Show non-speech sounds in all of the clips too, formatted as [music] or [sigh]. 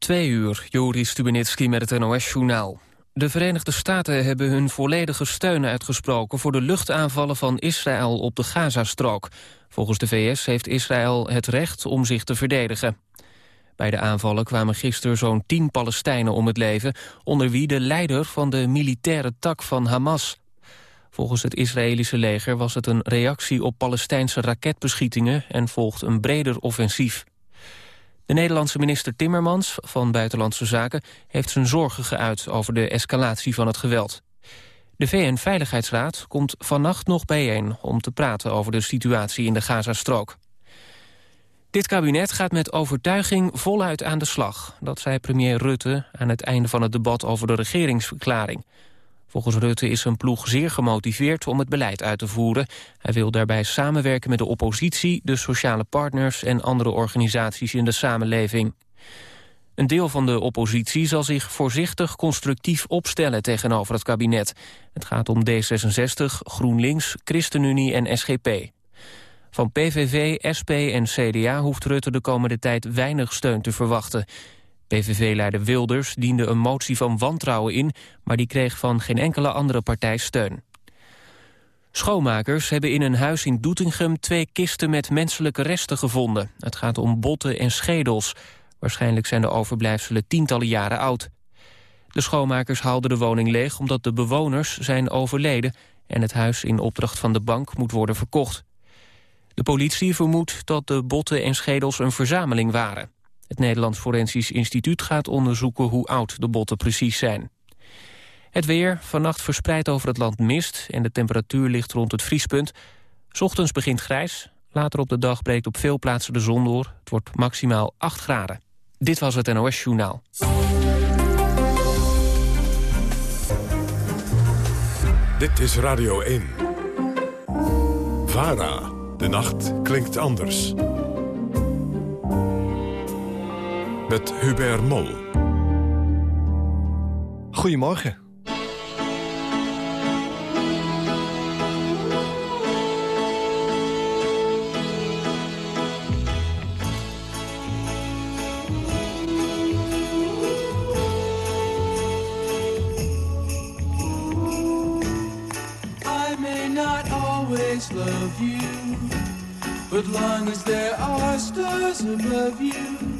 Twee uur, Joris Stubenitski met het NOS-journaal. De Verenigde Staten hebben hun volledige steun uitgesproken... voor de luchtaanvallen van Israël op de Gazastrook. Volgens de VS heeft Israël het recht om zich te verdedigen. Bij de aanvallen kwamen gisteren zo'n tien Palestijnen om het leven... onder wie de leider van de militaire tak van Hamas. Volgens het Israëlische leger was het een reactie op Palestijnse raketbeschietingen... en volgt een breder offensief. De Nederlandse minister Timmermans van Buitenlandse Zaken... heeft zijn zorgen geuit over de escalatie van het geweld. De VN-veiligheidsraad komt vannacht nog bijeen... om te praten over de situatie in de Gazastrook. Dit kabinet gaat met overtuiging voluit aan de slag. Dat zei premier Rutte aan het einde van het debat over de regeringsverklaring. Volgens Rutte is zijn ploeg zeer gemotiveerd om het beleid uit te voeren. Hij wil daarbij samenwerken met de oppositie, de sociale partners... en andere organisaties in de samenleving. Een deel van de oppositie zal zich voorzichtig constructief opstellen tegenover het kabinet. Het gaat om D66, GroenLinks, ChristenUnie en SGP. Van PVV, SP en CDA hoeft Rutte de komende tijd weinig steun te verwachten. PVV-leider Wilders diende een motie van wantrouwen in... maar die kreeg van geen enkele andere partij steun. Schoonmakers hebben in een huis in Doetinchem twee kisten met menselijke resten gevonden. Het gaat om botten en schedels. Waarschijnlijk zijn de overblijfselen tientallen jaren oud. De schoonmakers haalden de woning leeg omdat de bewoners zijn overleden... en het huis in opdracht van de bank moet worden verkocht. De politie vermoedt dat de botten en schedels een verzameling waren. Het Nederlands Forensisch Instituut gaat onderzoeken hoe oud de botten precies zijn. Het weer, vannacht verspreid over het land mist en de temperatuur ligt rond het vriespunt. Ochtends begint grijs, later op de dag breekt op veel plaatsen de zon door. Het wordt maximaal 8 graden. Dit was het NOS Journaal. Dit is Radio 1. VARA. De nacht klinkt anders. Met Hubert Mol. Goedemorgen. I may not always love you,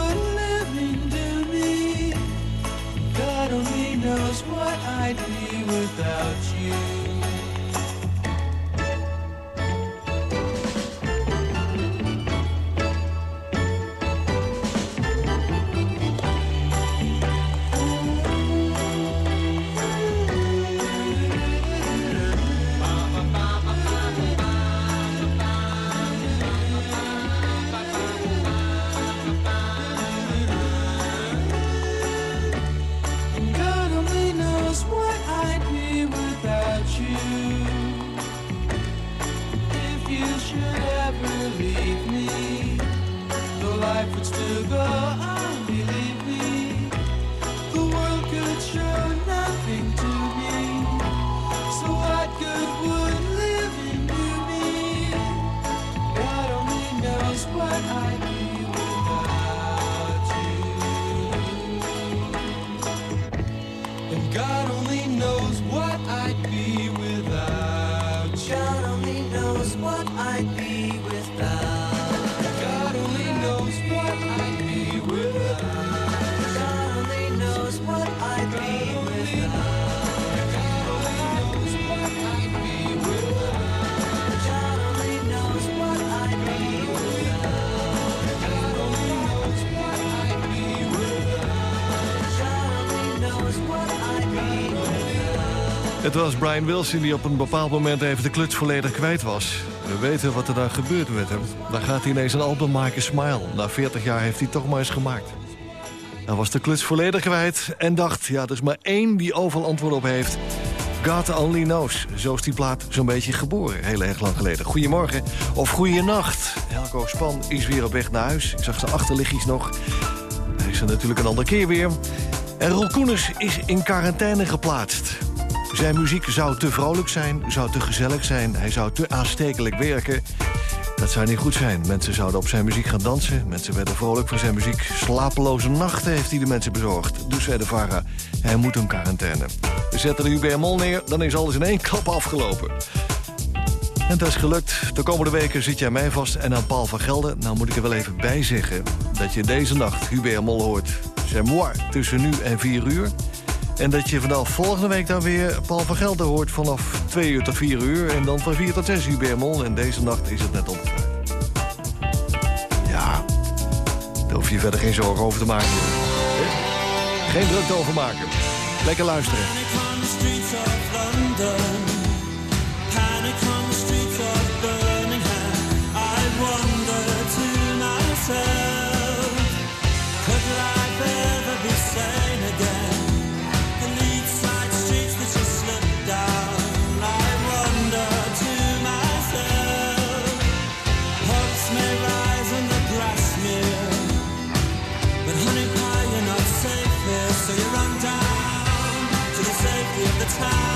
what I'd be without you. Het was Brian Wilson die op een bepaald moment even de kluts volledig kwijt was. We weten wat er daar gebeurt met hem. Dan gaat hij ineens een album maken, Smile. Na 40 jaar heeft hij toch maar eens gemaakt. Hij was de kluts volledig kwijt en dacht... ja, er is maar één die overal antwoord op heeft. God only knows. Zo is die plaat zo'n beetje geboren, heel erg lang geleden. Goedemorgen of goeienacht. Helco Span is weer op weg naar huis. Ik zag zijn achterlichtjes nog. Hij is er natuurlijk een andere keer weer. En Roel is in quarantaine geplaatst. Zijn muziek zou te vrolijk zijn, zou te gezellig zijn... hij zou te aanstekelijk werken... Dat zou niet goed zijn. Mensen zouden op zijn muziek gaan dansen. Mensen werden vrolijk van zijn muziek. Slapeloze nachten heeft hij de mensen bezorgd. Dus zei de VARA, hij moet een quarantaine. We zetten de UBMol neer, dan is alles in één klap afgelopen. En dat is gelukt. De komende weken zit jij mij vast en aan Paul van Gelder. Nou moet ik er wel even bij zeggen dat je deze nacht Hubert Mol hoort. C'est moi, tussen nu en 4 uur. En dat je vanaf volgende week dan weer Paul van Gelder hoort... vanaf 2 uur tot 4 uur en dan van 4 tot 6 uur bij Mol. En deze nacht is het net om 5. Ja, daar hoef je verder geen zorgen over te maken. Geen drukte over maken. Lekker luisteren. time.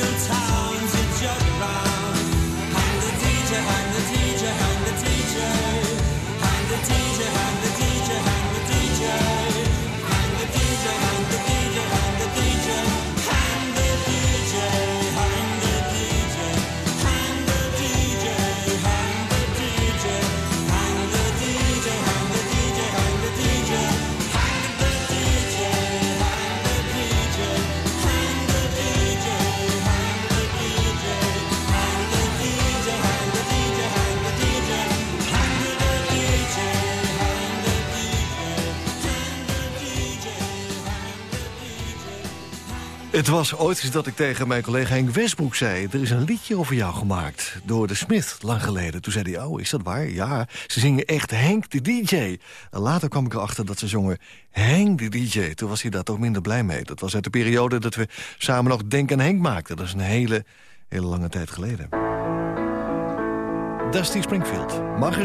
your town. Het was ooit eens dat ik tegen mijn collega Henk Westbroek zei... er is een liedje over jou gemaakt door de Smith lang geleden. Toen zei hij, oh, is dat waar? Ja, ze zingen echt Henk de DJ. En later kwam ik erachter dat ze zongen Henk de DJ. Toen was hij daar toch minder blij mee. Dat was uit de periode dat we samen nog Denk aan Henk maakten. Dat is een hele, hele lange tijd geleden. Dusty Springfield, mag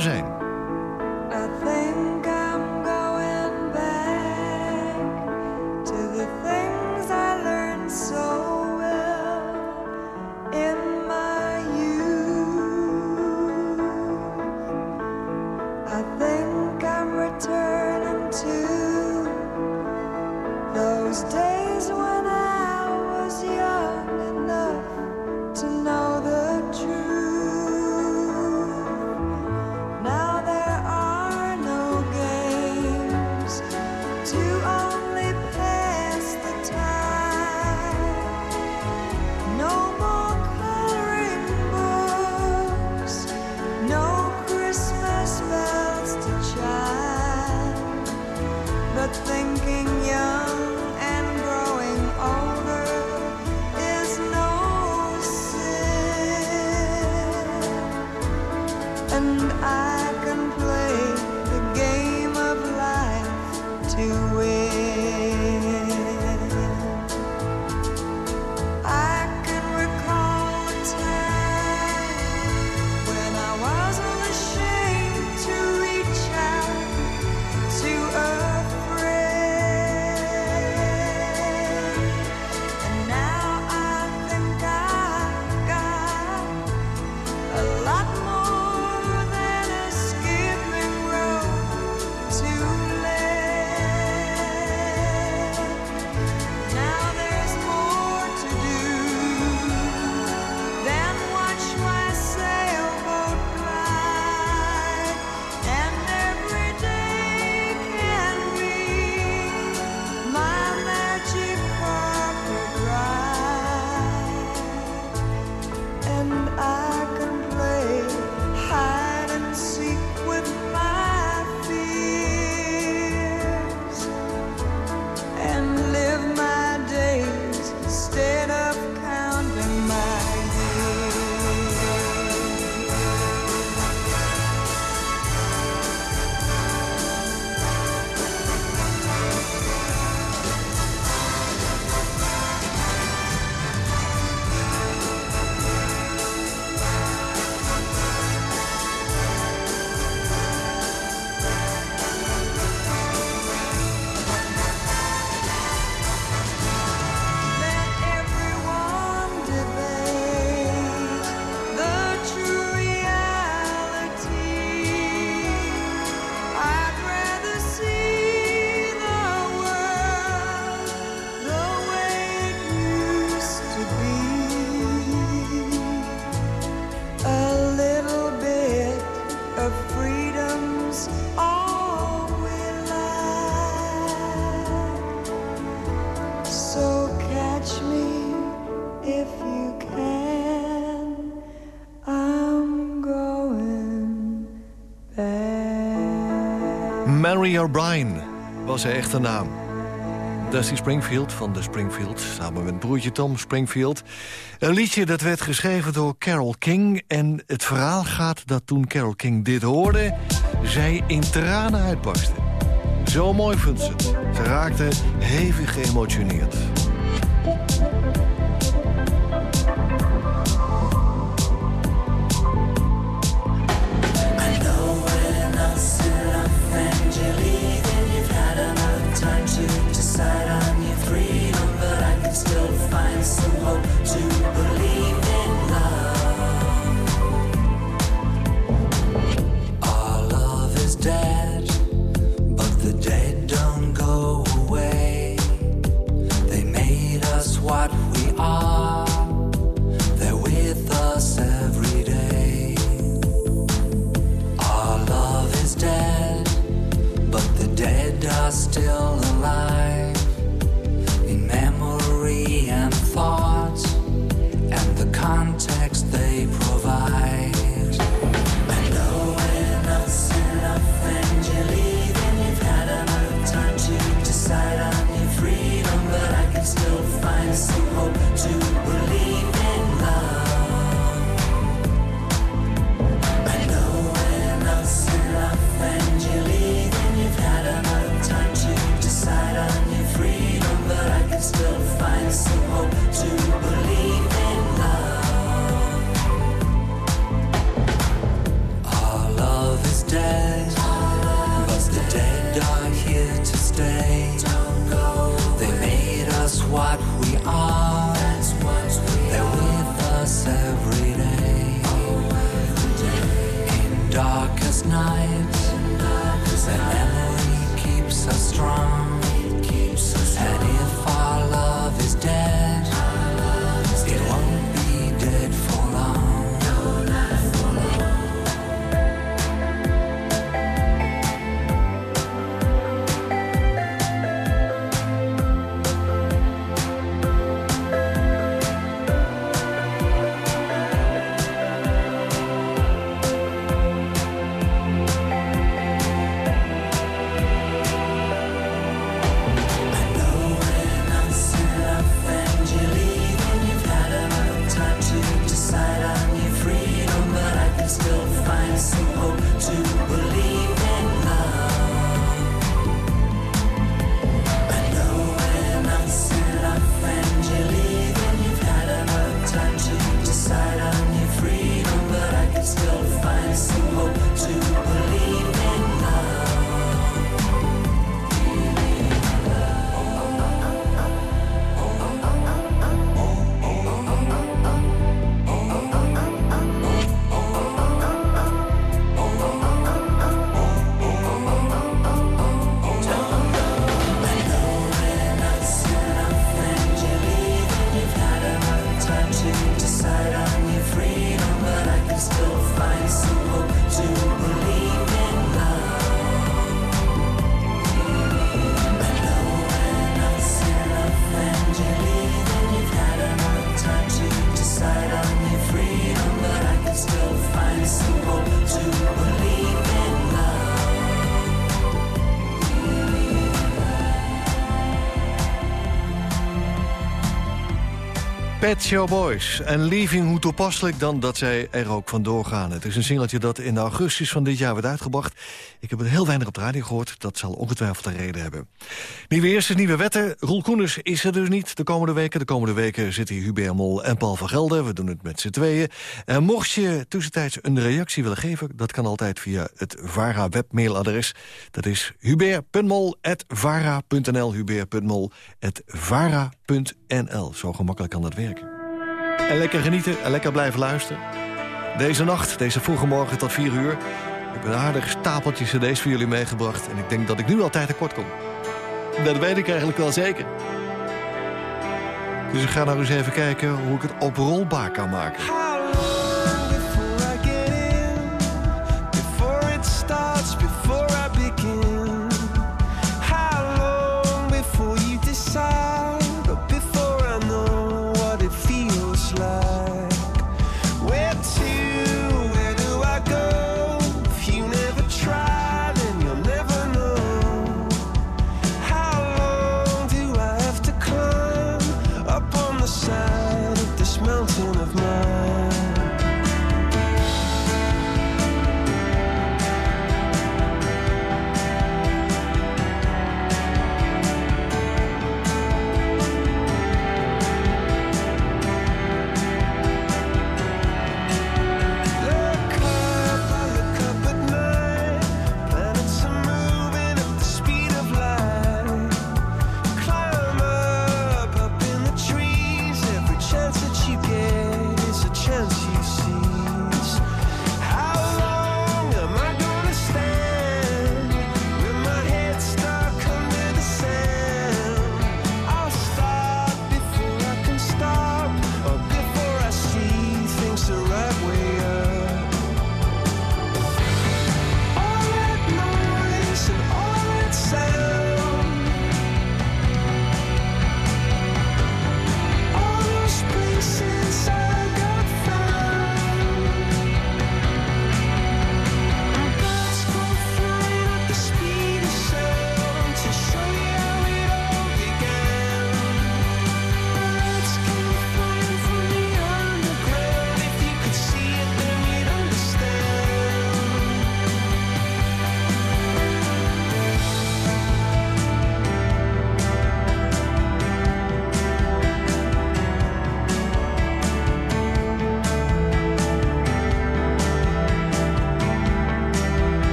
Mary O'Brien was haar echte naam. Dusty Springfield van de Springfield, samen met broertje Tom Springfield. Een liedje dat werd geschreven door Carole King. En het verhaal gaat dat toen Carole King dit hoorde... zij in tranen uitbarstte. Zo mooi vond ze. Ze raakte hevig geëmotioneerd. Show Boys en Leaving, hoe toepasselijk dan dat zij er ook vandoor gaan. Het is een singeltje dat in augustus van dit jaar werd uitgebracht. Ik heb het heel weinig op de radio gehoord, dat zal ongetwijfeld een reden hebben. Nieuwe eerste, nieuwe wetten. Roel Koeners is er dus niet de komende weken. De komende weken zitten hier Hubert Mol en Paul van Gelder. We doen het met z'n tweeën. En mocht je tussentijds een reactie willen geven... dat kan altijd via het VARA webmailadres. Dat is hubert.mol.vara.nl hubert.mol.vara.nl Zo gemakkelijk kan dat werken. En lekker genieten en lekker blijven luisteren. Deze nacht, deze vroege morgen tot 4 uur... ik heb een aardig stapeltje cd's voor jullie meegebracht... en ik denk dat ik nu altijd tekort kom. Dat weet ik eigenlijk wel zeker. Dus ik ga nou eens even kijken hoe ik het oprolbaar kan maken.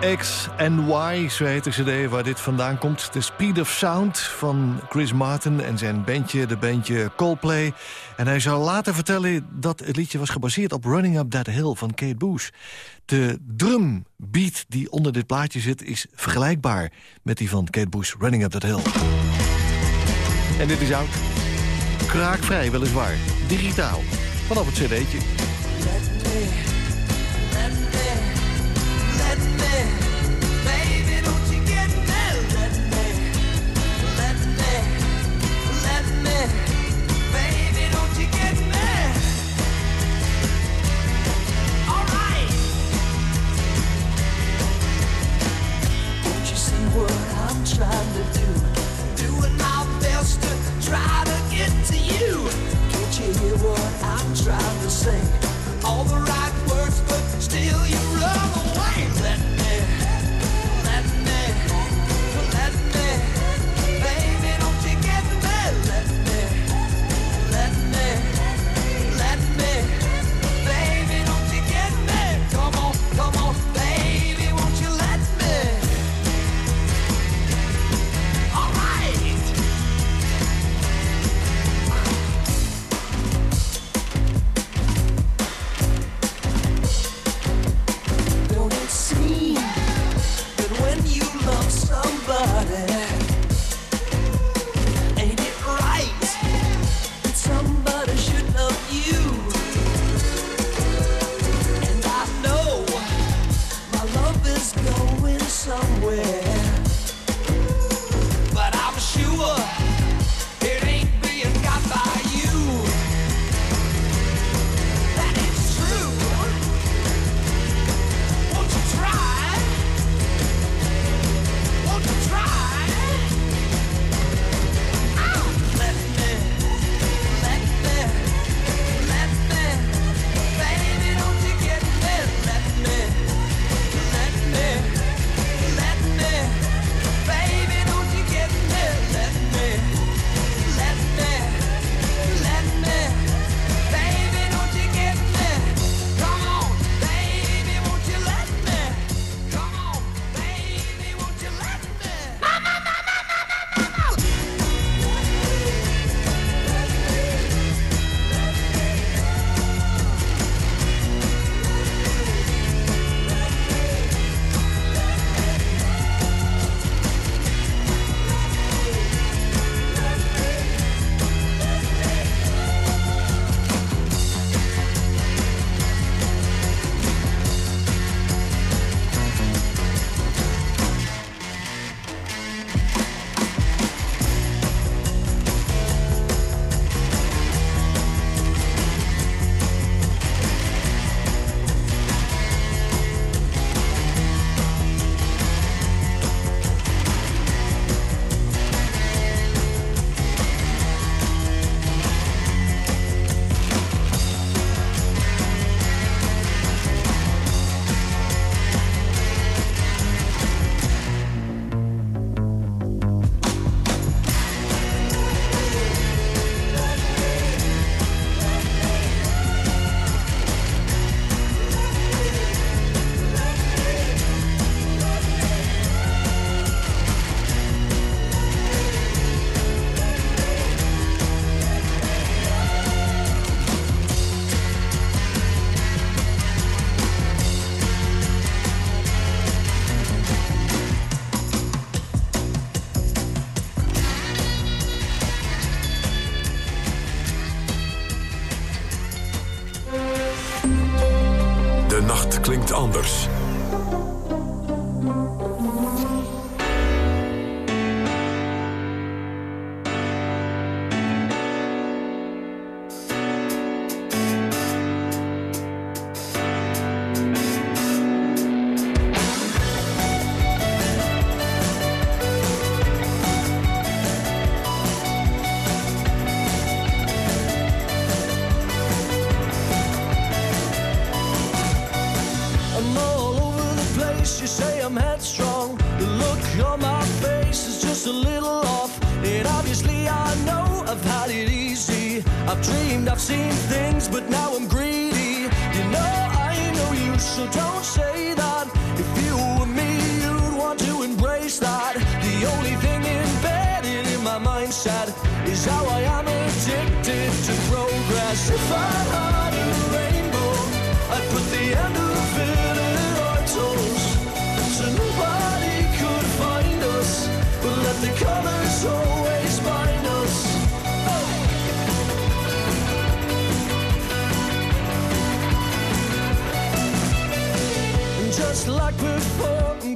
X en Y, zo heet de cd waar dit vandaan komt. The Speed of Sound van Chris Martin en zijn bandje, de bandje Coldplay. En hij zou later vertellen dat het liedje was gebaseerd op Running Up That Hill van Kate Bush. De drumbeat die onder dit plaatje zit is vergelijkbaar met die van Kate Bush, Running Up That Hill. En dit is oud. Kraakvrij weliswaar, digitaal, vanaf het cd'tje. Let. all the right is going somewhere.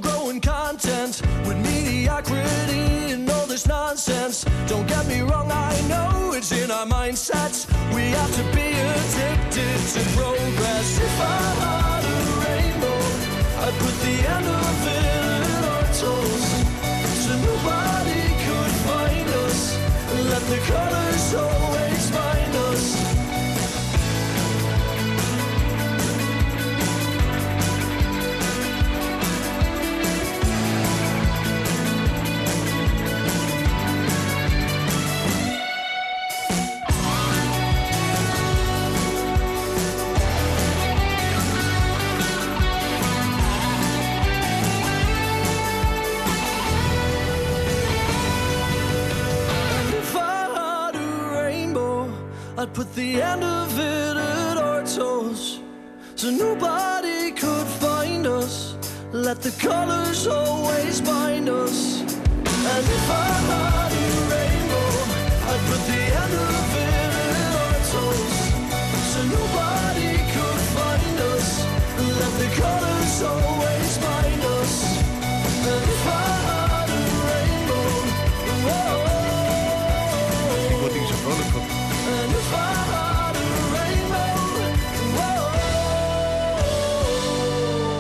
Growing content with mediocrity and all this nonsense. Don't get me wrong, I know it's in our mindsets. We have to be addicted to progress. If I had a rainbow, I'd put the end of it in our toes. So nobody could find us. Let the colors always I'd put the end of it at our toes. So nobody could find us. Let the colors always bind us. And if I had a rainbow, I'd put the end of it at our toes. So nobody could find us. Let the colors always bind us. And if I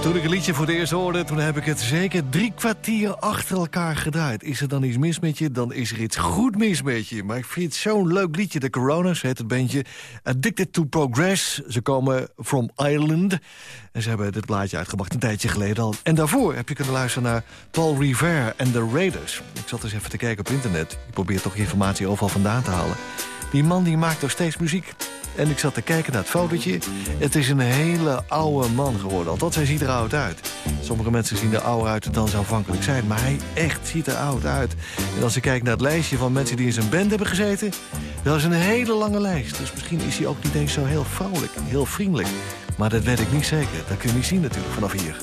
Toen ik het liedje voor het eerst hoorde, toen heb ik het zeker drie kwartier achter elkaar gedraaid. Is er dan iets mis met je, dan is er iets goed mis met je. Maar ik vind het zo'n leuk liedje. De Coronas heet het bandje. Addicted to Progress. Ze komen from Ireland. En ze hebben dit plaatje uitgebracht een tijdje geleden al. En daarvoor heb je kunnen luisteren naar Paul Revere en The Raiders. Ik zat eens even te kijken op internet. Ik probeer toch informatie overal vandaan te halen. Die man die maakt nog steeds muziek. En ik zat te kijken naar het fotootje. Het is een hele oude man geworden. Althans, hij ziet er oud uit. Sommige mensen zien er ouder uit dan ze aanvankelijk zijn. Maar hij echt ziet er oud uit. En als ik kijk naar het lijstje van mensen die in zijn band hebben gezeten... dat is een hele lange lijst. Dus misschien is hij ook niet eens zo heel vrolijk, heel vriendelijk. Maar dat weet ik niet zeker. Dat kun je niet zien natuurlijk vanaf hier.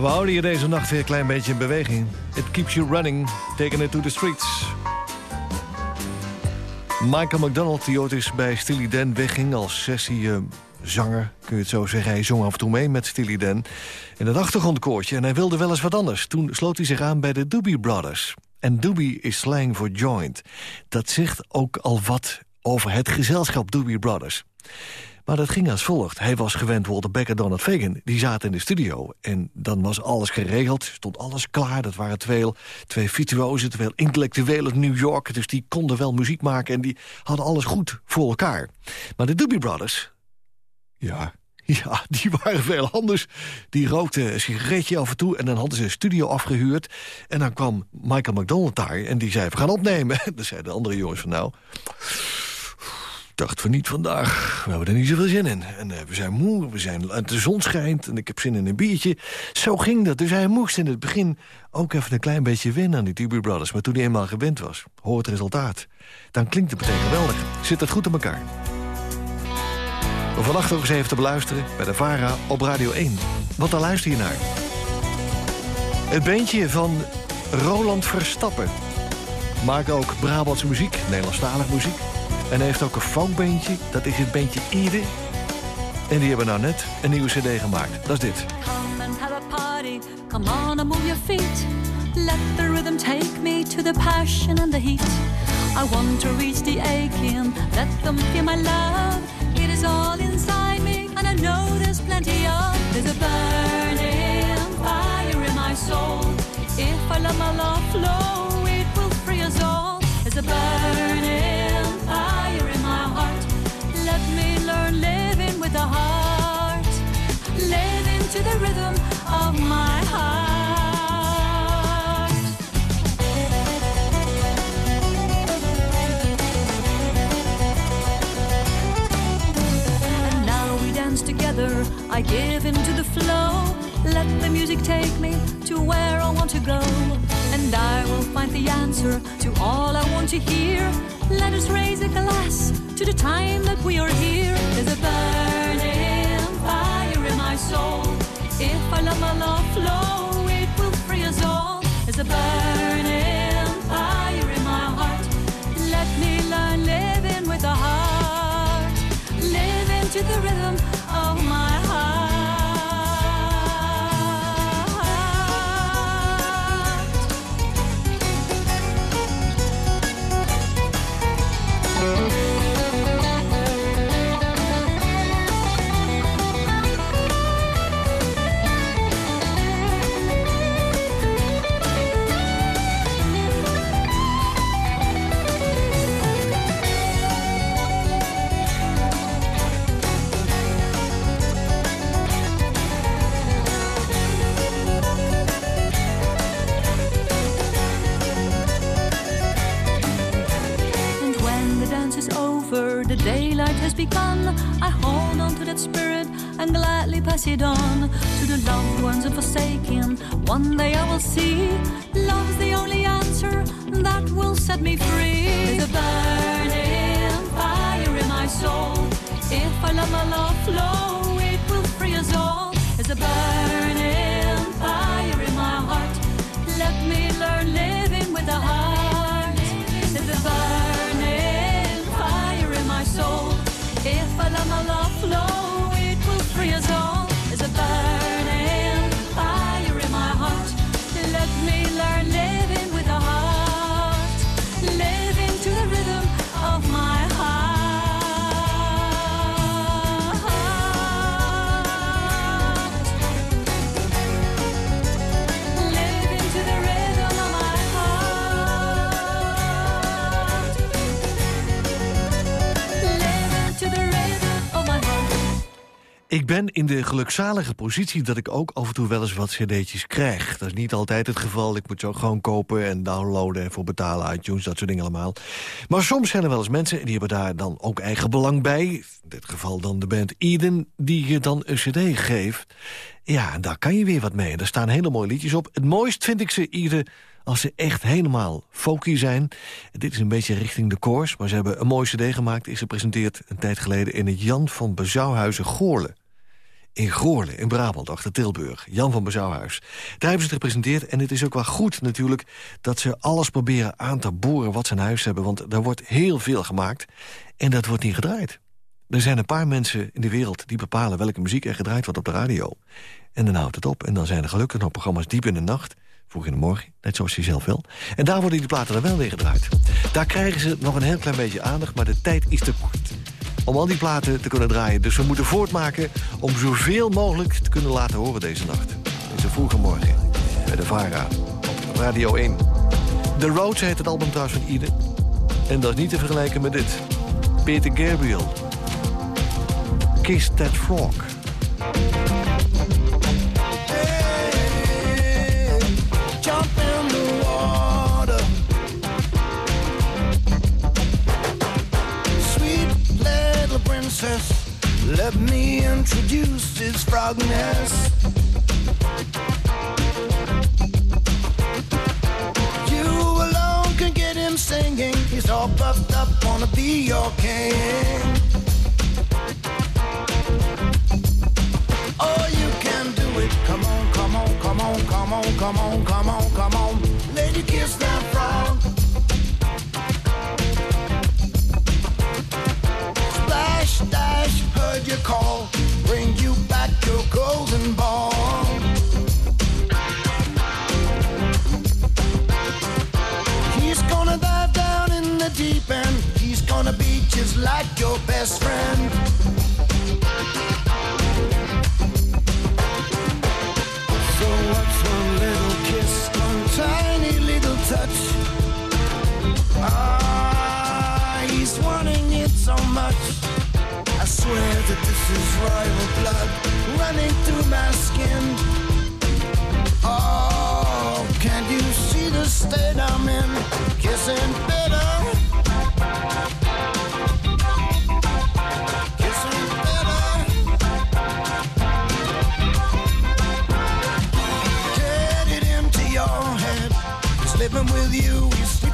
We houden je deze nacht weer een klein beetje in beweging. It keeps you running, taking it to the streets. Michael McDonald, die ooit eens bij Steely Dan wegging als sessiezanger, kun je het zo zeggen. Hij zong af en toe mee met Steely Dan in het achtergrondkoortje... en hij wilde wel eens wat anders. Toen sloot hij zich aan bij de Doobie Brothers. En Doobie is slang voor joint. Dat zegt ook al wat over het gezelschap Doobie Brothers. Maar dat ging als volgt. Hij was gewend, Walter Beck en Donald Fagan. Die zaten in de studio. En dan was alles geregeld. Stond alles klaar. Dat waren twee, twee virtuozen, twee intellectuelen New York. Dus die konden wel muziek maken. En die hadden alles goed voor elkaar. Maar de Doobie Brothers... Ja, [laughs] ja, die waren veel anders. Die rookten een sigaretje af en toe en dan hadden ze een studio afgehuurd. En dan kwam Michael McDonald daar en die zei, we gaan opnemen. [laughs] Dan zeiden de andere jongens van nou... dacht van niet vandaag. We hebben er niet zoveel zin in. En eh, we zijn moe, we zijn, de zon schijnt en ik heb zin in een biertje. Zo ging dat. Dus hij moest in het begin ook even een klein beetje wennen aan die Doobie Brothers. Maar toen hij eenmaal gewend was, hoor het resultaat. Dan klinkt het meteen geweldig. Zit het goed in elkaar. Vannacht ook eens even te beluisteren bij de VARA op Radio 1. Want daar luister je naar. Het beentje van Roland Verstappen. Maakt ook Brabantse muziek, Nederlandstalig muziek. En hij heeft ook een folkbeentje, dat is het beentje Ide. En die hebben nou net een nieuwe cd gemaakt. Dat is dit. Come and have a party. Come on and move your feet. Let the rhythm take me to the passion and the heat. I want to reach the aching. Let them feel my love. It is all inside me, and I know there's plenty of. There's a burning fire in my soul. If I let my love flow, give into the flow. Let the music take me to where I want to go. And I will find the answer to all I want to hear. Let us raise a glass to the time that we are here. There's a burning fire in my soul. If I let my love flow, it will free us all. There's a burning fire in my heart. Let me learn living with the heart. Living to the rhythm spirit and gladly pass it on to the loved ones and forsaken. One day I will see love's the only answer that will set me free. There's a burning fire in my soul. If I let my love flow, Ik ben in de gelukzalige positie dat ik ook af en toe wel eens wat cd'tjes krijg. Dat is niet altijd het geval. Ik moet ze ook gewoon kopen en downloaden en voor betalen, iTunes, dat soort dingen allemaal. Maar soms zijn er wel eens mensen, en die hebben daar dan ook eigen belang bij. In dit geval dan de band Eden, die je dan een cd geeft. Ja, daar kan je weer wat mee. Daar staan hele mooie liedjes op. Het mooist vind ik ze ieder als ze echt helemaal folky zijn. Dit is een beetje richting de koors, maar ze hebben een mooie cd gemaakt. Is gepresenteerd een tijd geleden in het Jan van Bezouwhuizen Goorlen. In Goorle, in Brabant, achter Tilburg. Jan van Bezouwhuis. Daar hebben ze het gepresenteerd en het is ook wel goed natuurlijk... dat ze alles proberen aan te boren wat ze in huis hebben... want er wordt heel veel gemaakt en dat wordt niet gedraaid. Er zijn een paar mensen in de wereld die bepalen welke muziek er gedraaid wordt op de radio. En dan houdt het op. En dan zijn er gelukkig nog programma's diep in de nacht vroeg in de morgen, net zoals hij zelf wil. En daar worden die platen er wel weer gedraaid. Daar krijgen ze nog een heel klein beetje aandacht, maar de tijd is te kort. Om al die platen te kunnen draaien. Dus we moeten voortmaken om zoveel mogelijk te kunnen laten horen deze nacht. Deze vroege morgen bij de VARA op Radio 1. The Roads heet het album trouwens van Ide. En dat is niet te vergelijken met dit. Peter Gabriel. Kiss That Frog. Princess, let me introduce this frog nest. You alone can get him singing. He's all puffed up, wanna be your king. Oh, you can do it. Come on, come on, come on, come on, come on, come on, come on. Lady, kiss that frog. Like your best friend. So what's one little kiss, one tiny little touch? Ah, he's wanting it so much. I swear that this is royal blood running through my skin. Oh, can't you see the state I'm in? Kissing. Kissing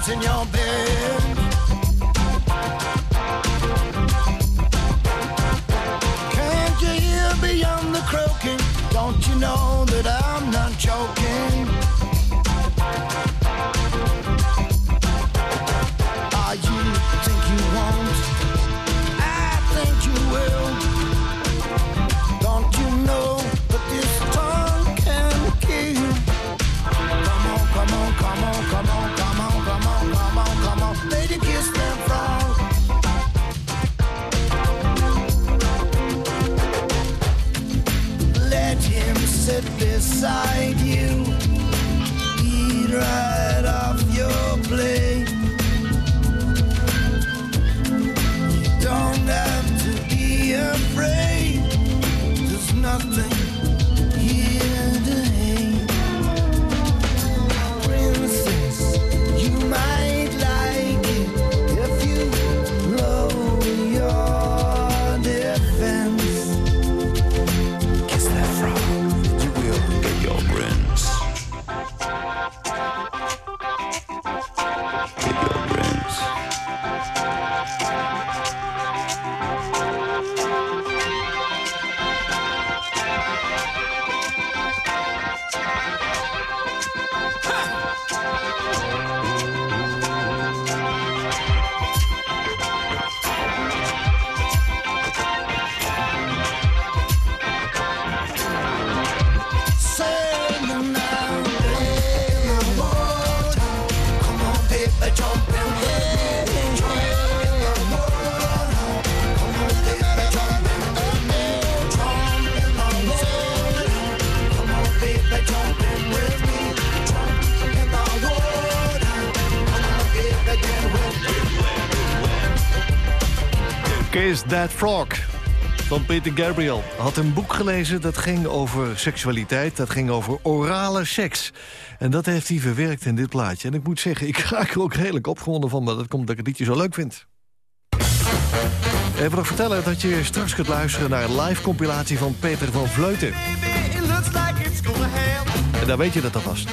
he in your bed. Can't you hear beyond the croaking? Don't you know that I'm not joking? Kiss That Frog van Peter Gabriel. Had een boek gelezen dat ging over seksualiteit. Dat ging over orale seks. En dat heeft hij verwerkt in dit plaatje. En ik moet zeggen, ik raak er ook redelijk opgewonden van... maar dat komt omdat ik het liedje zo leuk vind. Even nog vertellen dat je straks kunt luisteren... naar een live compilatie van Peter van Vleuten. En daar weet je dat alvast.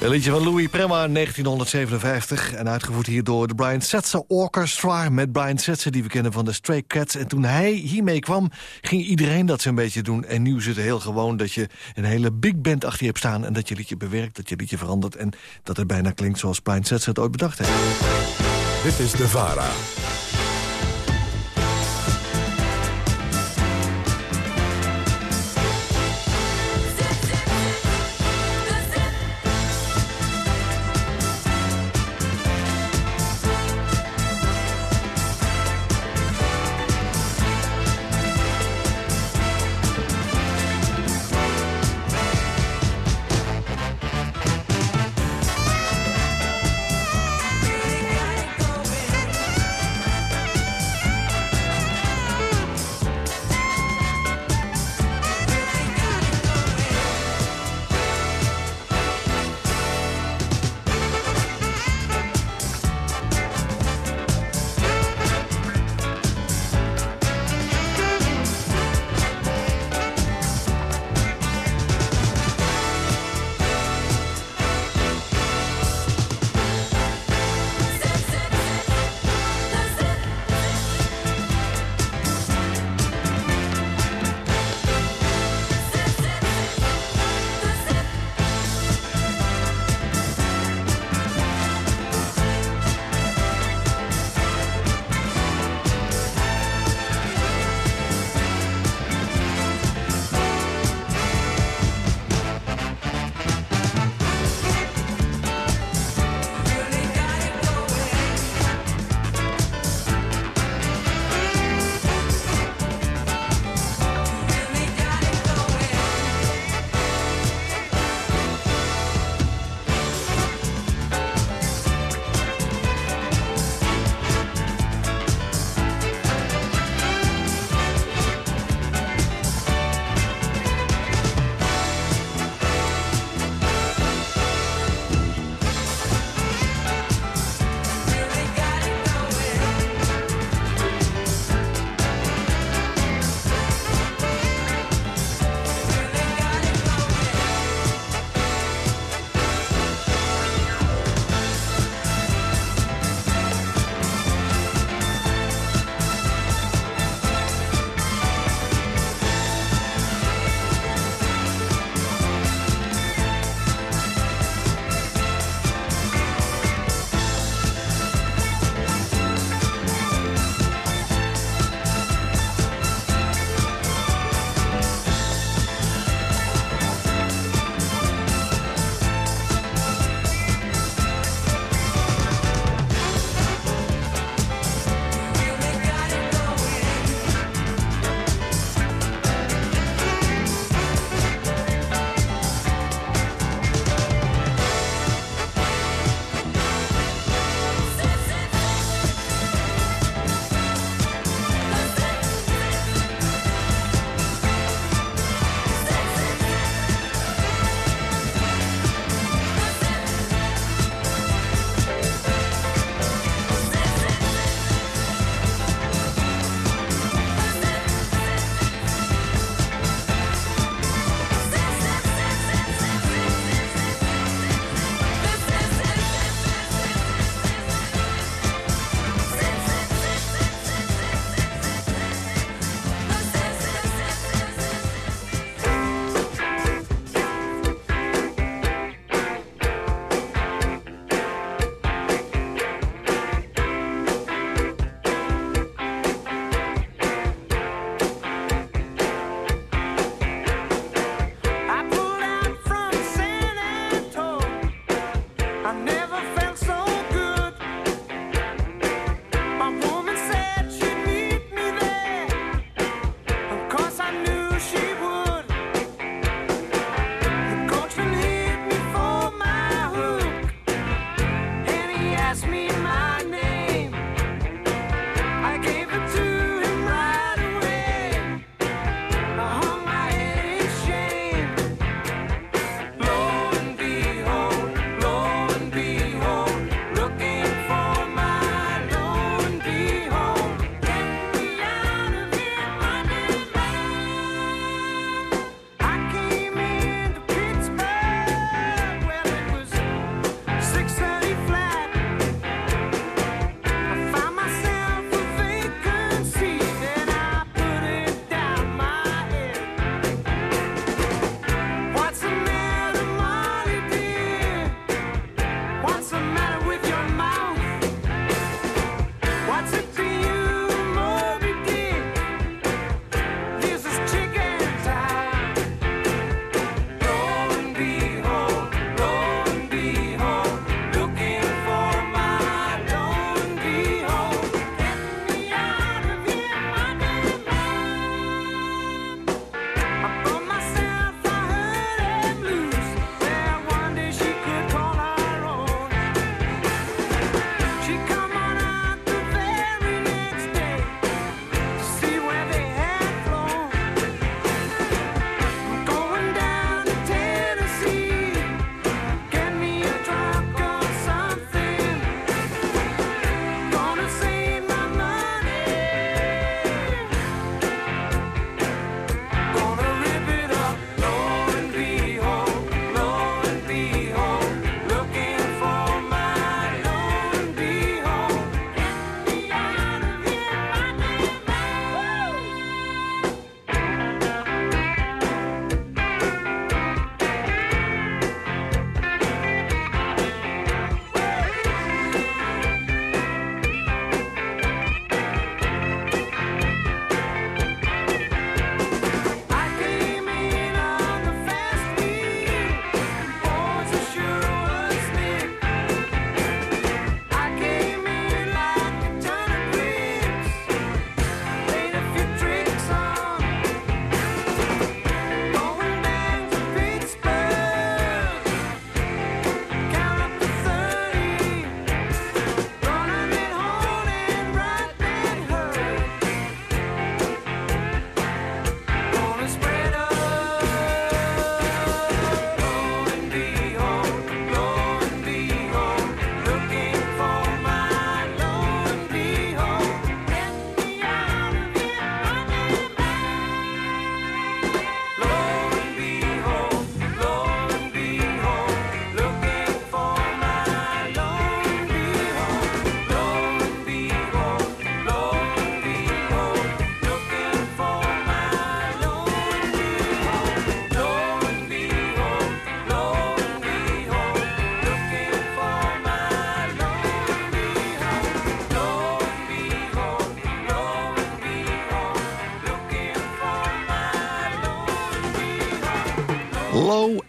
Een liedje van Louis Prema, 1957. En uitgevoerd hier door de Brian Setzer Orchestra... met Brian Setzer, die we kennen van de Stray Cats. En toen hij hiermee kwam, ging iedereen dat zo'n beetje doen. En nu is het heel gewoon dat je een hele big band achter je hebt staan... en dat je liedje bewerkt, dat je liedje verandert... en dat het bijna klinkt zoals Brian Setzer het ooit bedacht heeft. Dit is de VARA,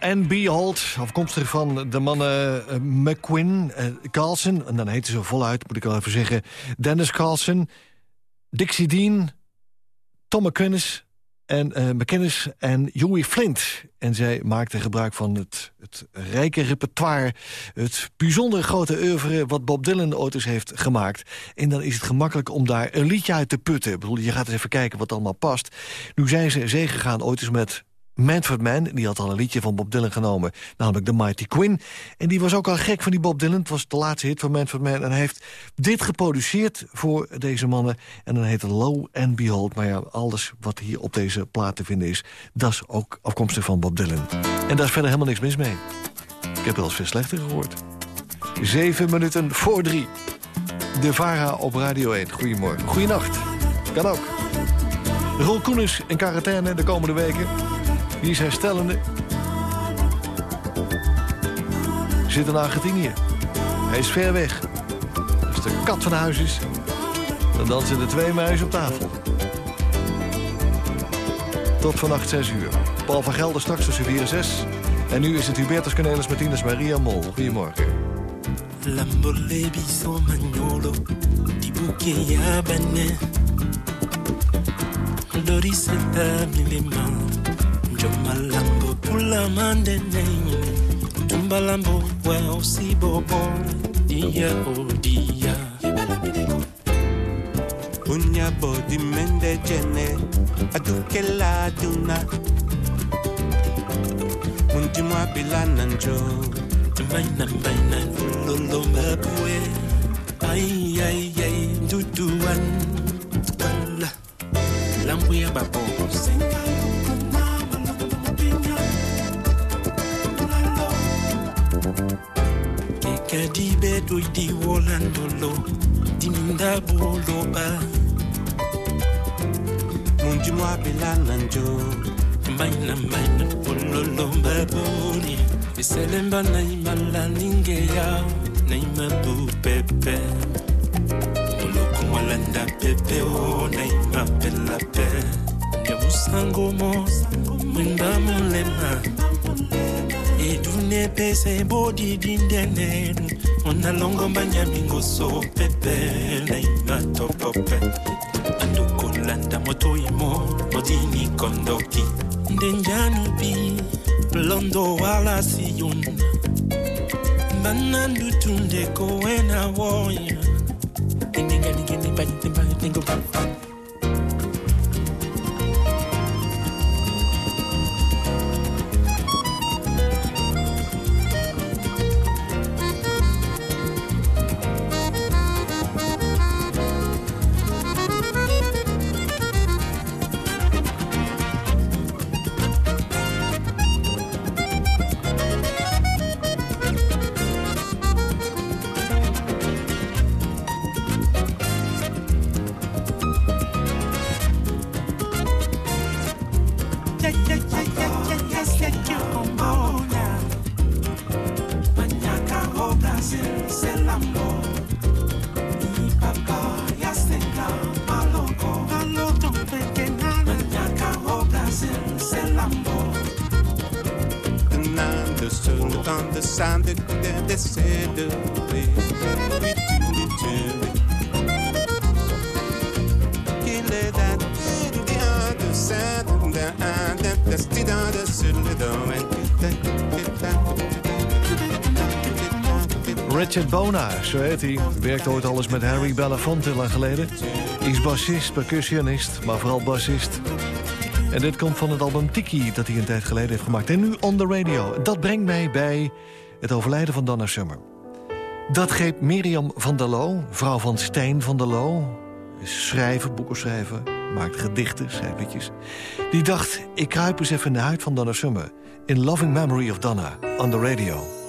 and Behold, afkomstig van de mannen eh, McQuinn, eh, Carlson... en dan heten ze voluit, moet ik wel even zeggen... Dennis Carlson, Dixie Dean, Tom McInnes en McInnes en Huey Flint. En zij maakten gebruik van het, het rijke repertoire... het bijzonder grote oeuvre wat Bob Dylan ooit eens heeft gemaakt. En dan is het gemakkelijk om daar een liedje uit te putten. Ik bedoel, je gaat eens even kijken wat allemaal past. Nu zijn ze zee gegaan ooit eens met Manfred Mann, die had al een liedje van Bob Dylan genomen, namelijk The Mighty Quinn. En die was ook al gek van die Bob Dylan. Het was de laatste hit van Manfred Mann. En hij heeft dit geproduceerd voor deze mannen. En dan heet het Low and Behold. Maar ja, alles wat hier op deze plaat te vinden is... dat is ook afkomstig van Bob Dylan. En daar is verder helemaal niks mis mee. Ik heb wel eens veel slechter gehoord. Zeven minuten voor drie. De VARA op Radio 1. Goedemorgen. Goedenacht. Kan ook. Roel Koenens in quarantaine de komende weken. Die is herstellende. Zit in Argentinië. Hij is ver weg. Als de kat van huis is, dan dansen de twee muizen op tafel. Tot vannacht 6 uur. Paul van Gelder straks tussen 4 en 6. En nu is het Hubertus Cornelis Martinez Maria Mol. Goedemorgen. Pula mande nenye. Tumba lambo wa osi bobo. Dia o dia Unya body mende jene Aduke la duna. Munjimwa bila nanjo. Maina maina lolo mabue. Ay ay ay duduan Wala Lambo ya babo Kekadi bedo di wolandolo Diminda boloba Munjimwa bila nanjo Maina maina bololo maboni Iselemba na imala ningeya Na imabu pepe. Moloko mwalanda pepe o Na imapela pe. Nyabusango mo Mwenda mulema Edune pese bodi dindene Ona longo banyamingo so pepe Na imatopope Andokolanda moto imo Modini kondoki Ndenjanu bi Londo wala siyun Banandu tunde ko wena woya ninga papa Richard Bona, zo heet hij. Werkte ooit alles met Harry Belafonte lang geleden. Is bassist, percussionist, maar vooral bassist. En dit komt van het album Tiki dat hij een tijd geleden heeft gemaakt. En nu on the radio. Dat brengt mij bij het overlijden van Donna Summer. Dat greep Mirjam van der Loo, vrouw van Stijn van der Loo. Schrijver, boeken schrijven, maakt gedichten, schrijft liedjes. Die dacht, ik kruip eens even in de huid van Donna Summer. In Loving Memory of Donna, on the radio.